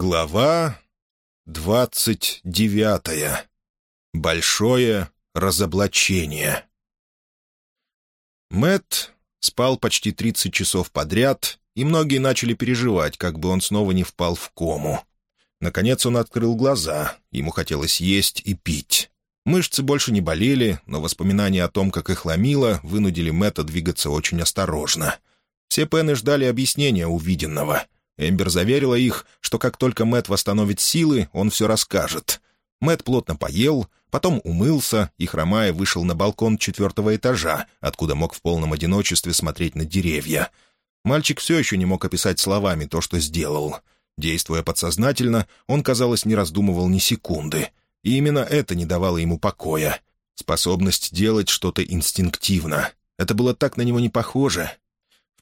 Глава двадцать девятая. Большое разоблачение. Мэт спал почти тридцать часов подряд, и многие начали переживать, как бы он снова не впал в кому. Наконец он открыл глаза, ему хотелось есть и пить. Мышцы больше не болели, но воспоминания о том, как их ломило, вынудили Мэтта двигаться очень осторожно. Все пены ждали объяснения увиденного — Эмбер заверила их, что как только Мэт восстановит силы, он все расскажет. Мэт плотно поел, потом умылся и, хромая, вышел на балкон четвертого этажа, откуда мог в полном одиночестве смотреть на деревья. Мальчик все еще не мог описать словами то, что сделал. Действуя подсознательно, он, казалось, не раздумывал ни секунды. И именно это не давало ему покоя. Способность делать что-то инстинктивно. Это было так на него не похоже,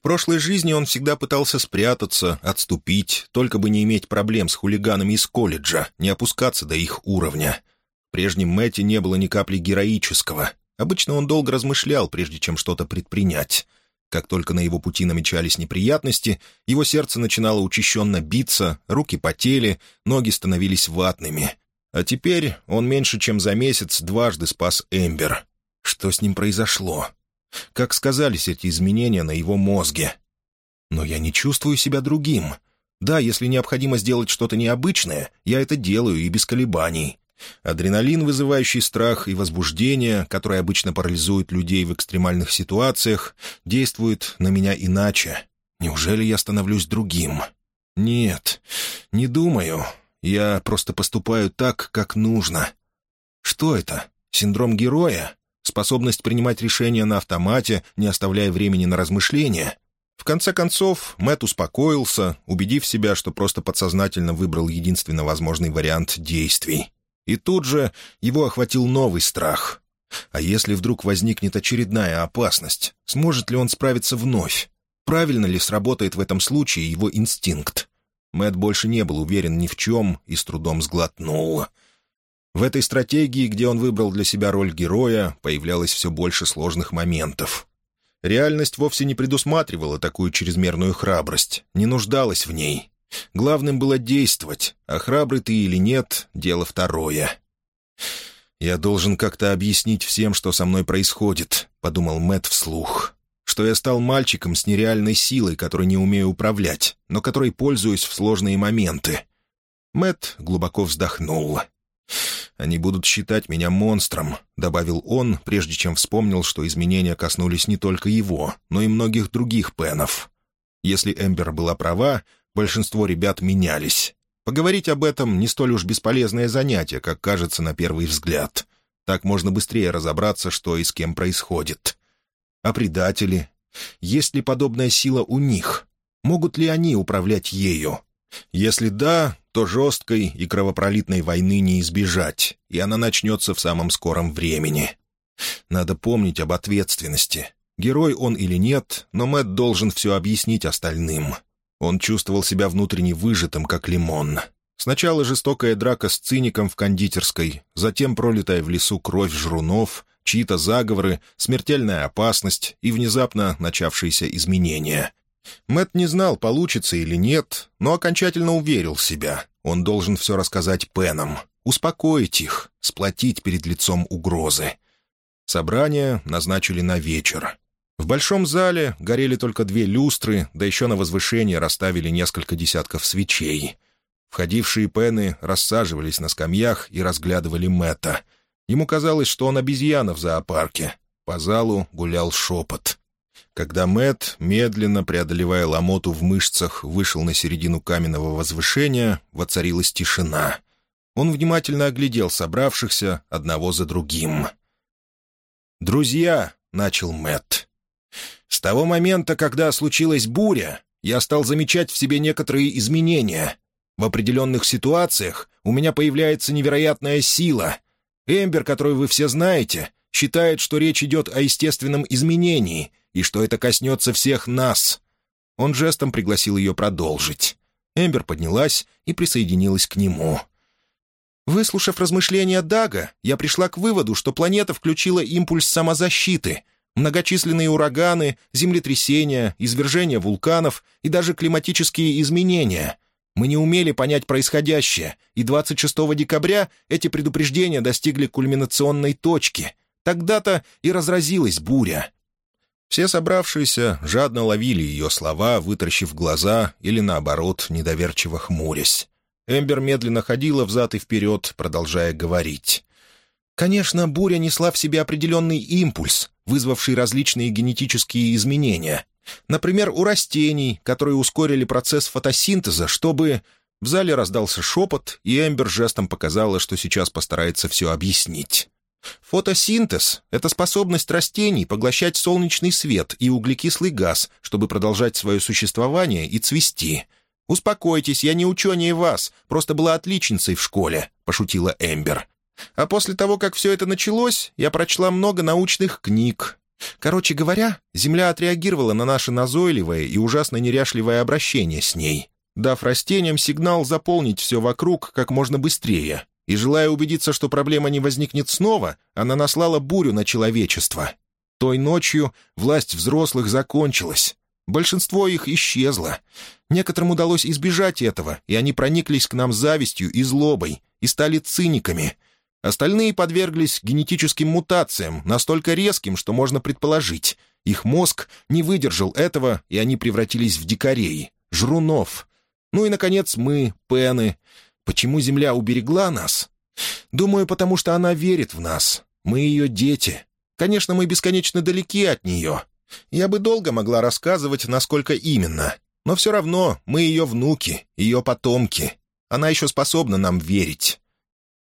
прошлой жизни он всегда пытался спрятаться, отступить, только бы не иметь проблем с хулиганами из колледжа, не опускаться до их уровня. В прежнем Мэтте не было ни капли героического. Обычно он долго размышлял, прежде чем что-то предпринять. Как только на его пути намечались неприятности, его сердце начинало учащенно биться, руки потели, ноги становились ватными. А теперь он меньше чем за месяц дважды спас Эмбер. Что с ним произошло? Как сказались эти изменения на его мозге? Но я не чувствую себя другим. Да, если необходимо сделать что-то необычное, я это делаю и без колебаний. Адреналин, вызывающий страх и возбуждение, которое обычно парализует людей в экстремальных ситуациях, действует на меня иначе. Неужели я становлюсь другим? Нет, не думаю. Я просто поступаю так, как нужно. Что это? Синдром героя? Способность принимать решения на автомате, не оставляя времени на размышления. В конце концов, Мэт успокоился, убедив себя, что просто подсознательно выбрал единственно возможный вариант действий. И тут же его охватил новый страх. А если вдруг возникнет очередная опасность, сможет ли он справиться вновь? Правильно ли сработает в этом случае его инстинкт? Мэт больше не был уверен ни в чем и с трудом сглотнул. В этой стратегии, где он выбрал для себя роль героя, появлялось все больше сложных моментов. Реальность вовсе не предусматривала такую чрезмерную храбрость, не нуждалась в ней. Главным было действовать, а храбрый ты или нет — дело второе. «Я должен как-то объяснить всем, что со мной происходит», — подумал Мэт вслух. «Что я стал мальчиком с нереальной силой, которой не умею управлять, но которой пользуюсь в сложные моменты». Мэт глубоко вздохнул. «Они будут считать меня монстром», — добавил он, прежде чем вспомнил, что изменения коснулись не только его, но и многих других пенов. Если Эмбер была права, большинство ребят менялись. Поговорить об этом не столь уж бесполезное занятие, как кажется на первый взгляд. Так можно быстрее разобраться, что и с кем происходит. А предатели? Есть ли подобная сила у них? Могут ли они управлять ею? Если да, то жесткой и кровопролитной войны не избежать, и она начнется в самом скором времени. Надо помнить об ответственности. Герой он или нет, но Мэтт должен все объяснить остальным. Он чувствовал себя внутренне выжатым, как лимон. Сначала жестокая драка с циником в кондитерской, затем пролитая в лесу кровь жрунов, чьи-то заговоры, смертельная опасность и внезапно начавшиеся изменения. Мэт не знал, получится или нет, но окончательно уверил себя. Он должен все рассказать Пенам, успокоить их, сплотить перед лицом угрозы. Собрание назначили на вечер. В большом зале горели только две люстры, да еще на возвышение расставили несколько десятков свечей. Входившие Пены рассаживались на скамьях и разглядывали Мэтта. Ему казалось, что он обезьяна в зоопарке. По залу гулял шепот. Когда Мэт, медленно преодолевая ломоту в мышцах, вышел на середину каменного возвышения, воцарилась тишина. Он внимательно оглядел собравшихся одного за другим. «Друзья», — начал Мэт, — «с того момента, когда случилась буря, я стал замечать в себе некоторые изменения. В определенных ситуациях у меня появляется невероятная сила. Эмбер, которую вы все знаете, считает, что речь идет о естественном изменении — и что это коснется всех нас». Он жестом пригласил ее продолжить. Эмбер поднялась и присоединилась к нему. Выслушав размышления Дага, я пришла к выводу, что планета включила импульс самозащиты. Многочисленные ураганы, землетрясения, извержения вулканов и даже климатические изменения. Мы не умели понять происходящее, и 26 декабря эти предупреждения достигли кульминационной точки. Тогда-то и разразилась буря. Все собравшиеся жадно ловили ее слова, вытаращив глаза или, наоборот, недоверчиво хмурясь. Эмбер медленно ходила взад и вперед, продолжая говорить. Конечно, буря несла в себе определенный импульс, вызвавший различные генетические изменения. Например, у растений, которые ускорили процесс фотосинтеза, чтобы... В зале раздался шепот, и Эмбер жестом показала, что сейчас постарается все объяснить. Фотосинтез — это способность растений поглощать солнечный свет и углекислый газ, чтобы продолжать свое существование и цвести. «Успокойтесь, я не ученее вас, просто была отличницей в школе», — пошутила Эмбер. «А после того, как все это началось, я прочла много научных книг, Короче говоря, Земля отреагировала на наше назойливое и ужасно неряшливое обращение с ней, дав растениям сигнал заполнить все вокруг как можно быстрее. И, желая убедиться, что проблема не возникнет снова, она наслала бурю на человечество. Той ночью власть взрослых закончилась. Большинство их исчезло. Некоторым удалось избежать этого, и они прониклись к нам завистью и злобой, и стали циниками — Остальные подверглись генетическим мутациям, настолько резким, что можно предположить. Их мозг не выдержал этого, и они превратились в дикарей, жрунов. Ну и, наконец, мы, пены. Почему Земля уберегла нас? Думаю, потому что она верит в нас. Мы ее дети. Конечно, мы бесконечно далеки от нее. Я бы долго могла рассказывать, насколько именно. Но все равно мы ее внуки, ее потомки. Она еще способна нам верить.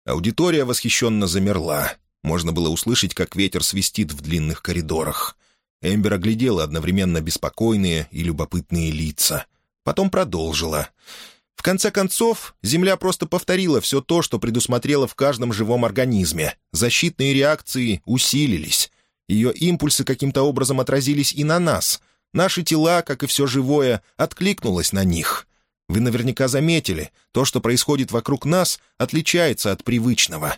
Аудитория восхищенно замерла. Можно было услышать, как ветер свистит в длинных коридорах. Эмбер оглядела одновременно беспокойные и любопытные лица. Потом продолжила. В конце концов, Земля просто повторила все то, что предусмотрела в каждом живом организме. Защитные реакции усилились. Ее импульсы каким-то образом отразились и на нас. Наши тела, как и все живое, откликнулось на них. Вы наверняка заметили, то, что происходит вокруг нас, отличается от привычного.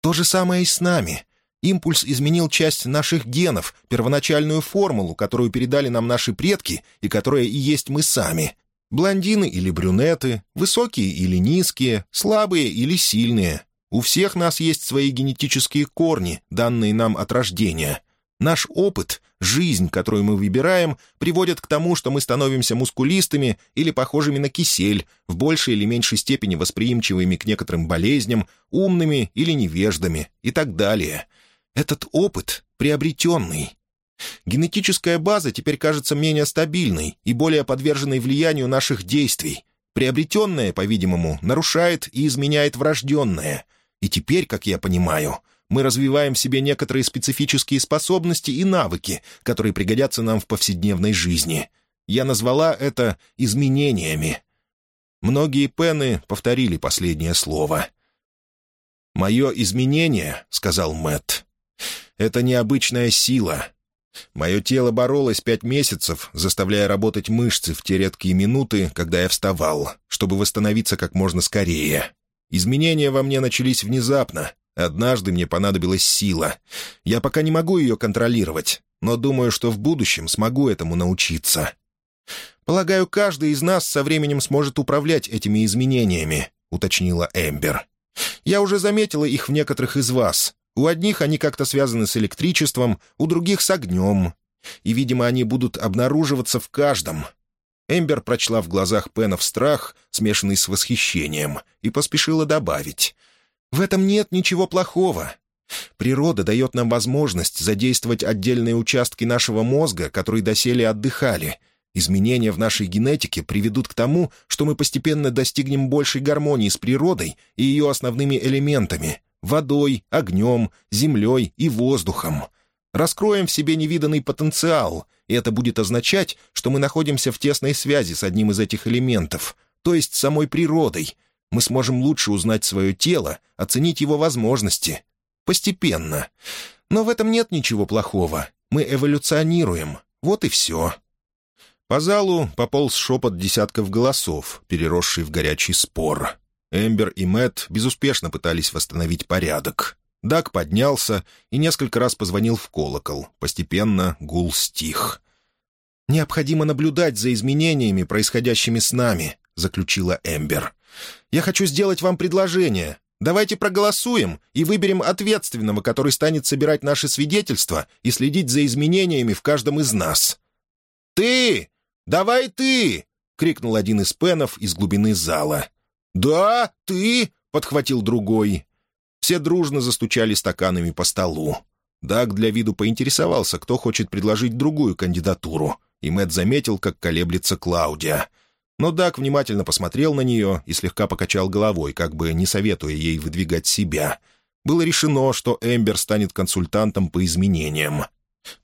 То же самое и с нами. Импульс изменил часть наших генов, первоначальную формулу, которую передали нам наши предки и которая и есть мы сами. Блондины или брюнеты, высокие или низкие, слабые или сильные. У всех нас есть свои генетические корни, данные нам от рождения. Наш опыт, жизнь, которую мы выбираем, приводит к тому, что мы становимся мускулистыми или похожими на кисель, в большей или меньшей степени восприимчивыми к некоторым болезням, умными или невеждами и так далее. Этот опыт приобретенный. Генетическая база теперь кажется менее стабильной и более подверженной влиянию наших действий. Приобретенное, по-видимому, нарушает и изменяет врожденное. И теперь, как я понимаю, мы развиваем в себе некоторые специфические способности и навыки, которые пригодятся нам в повседневной жизни. Я назвала это изменениями. Многие пены повторили последнее слово. «Мое изменение», — сказал Мэтт, — «это необычная сила. Мое тело боролось пять месяцев, заставляя работать мышцы в те редкие минуты, когда я вставал, чтобы восстановиться как можно скорее. Изменения во мне начались внезапно, Однажды мне понадобилась сила. Я пока не могу ее контролировать, но думаю, что в будущем смогу этому научиться. Полагаю, каждый из нас со временем сможет управлять этими изменениями», — уточнила Эмбер. «Я уже заметила их в некоторых из вас. У одних они как-то связаны с электричеством, у других — с огнем. И, видимо, они будут обнаруживаться в каждом». Эмбер прочла в глазах Пенов страх, смешанный с восхищением, и поспешила добавить — в этом нет ничего плохого. Природа дает нам возможность задействовать отдельные участки нашего мозга, которые доселе отдыхали. Изменения в нашей генетике приведут к тому, что мы постепенно достигнем большей гармонии с природой и ее основными элементами — водой, огнем, землей и воздухом. Раскроем в себе невиданный потенциал, и это будет означать, что мы находимся в тесной связи с одним из этих элементов, то есть самой природой — мы сможем лучше узнать свое тело, оценить его возможности. Постепенно. Но в этом нет ничего плохого. Мы эволюционируем. Вот и все. По залу пополз шепот десятков голосов, переросший в горячий спор. Эмбер и Мэтт безуспешно пытались восстановить порядок. Даг поднялся и несколько раз позвонил в колокол. Постепенно гул стих. «Необходимо наблюдать за изменениями, происходящими с нами», — заключила Эмбер. «Я хочу сделать вам предложение. Давайте проголосуем и выберем ответственного, который станет собирать наши свидетельства и следить за изменениями в каждом из нас». «Ты! Давай ты!» — крикнул один из пенов из глубины зала. «Да, ты!» — подхватил другой. Все дружно застучали стаканами по столу. Даг для виду поинтересовался, кто хочет предложить другую кандидатуру, и Мэтт заметил, как колеблется Клаудия. Но Даг внимательно посмотрел на нее и слегка покачал головой, как бы не советуя ей выдвигать себя. Было решено, что Эмбер станет консультантом по изменениям.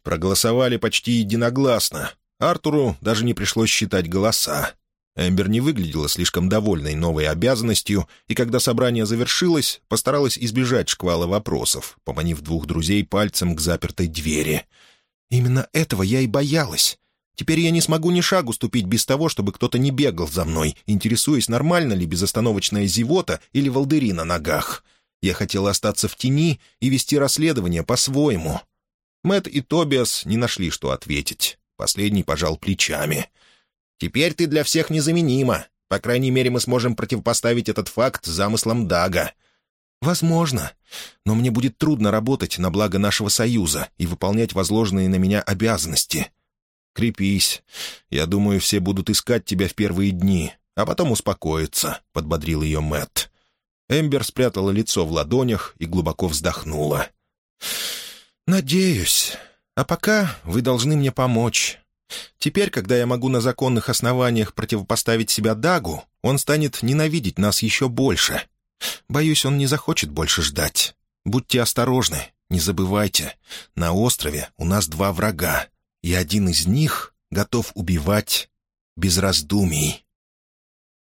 Проголосовали почти единогласно. Артуру даже не пришлось считать голоса. Эмбер не выглядела слишком довольной новой обязанностью, и когда собрание завершилось, постаралась избежать шквала вопросов, поманив двух друзей пальцем к запертой двери. «Именно этого я и боялась. Теперь я не смогу ни шагу ступить без того, чтобы кто-то не бегал за мной, интересуясь, нормально ли безостановочная зевота или волдыри на ногах. Я хотела остаться в тени и вести расследование по-своему». Мэт и Тобиас не нашли, что ответить. Последний пожал плечами — Теперь ты для всех незаменима. По крайней мере, мы сможем противопоставить этот факт замыслам Дага». «Возможно. Но мне будет трудно работать на благо нашего союза и выполнять возложенные на меня обязанности». «Крепись. Я думаю, все будут искать тебя в первые дни, а потом успокоиться», — подбодрил ее Мэтт. Эмбер спрятала лицо в ладонях и глубоко вздохнула. «Надеюсь. А пока вы должны мне помочь. Теперь, когда я могу на законных основаниях противопоставить себя Дагу, он станет ненавидеть нас еще больше. Боюсь, он не захочет больше ждать. Будьте осторожны, не забывайте, на острове у нас два врага, и один из них готов убивать без раздумий».